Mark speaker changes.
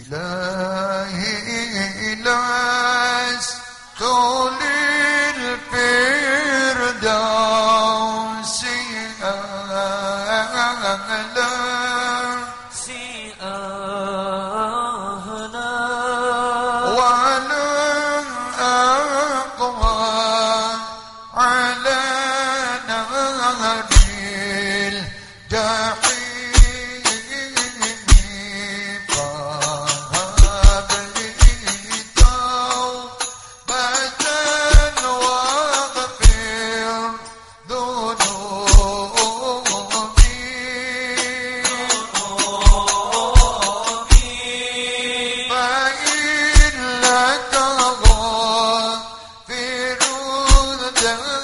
Speaker 1: إلهي لست للفردوس أهلا.
Speaker 2: سي أهلا
Speaker 1: ولن أقوى على نار الجحيم. وَلَا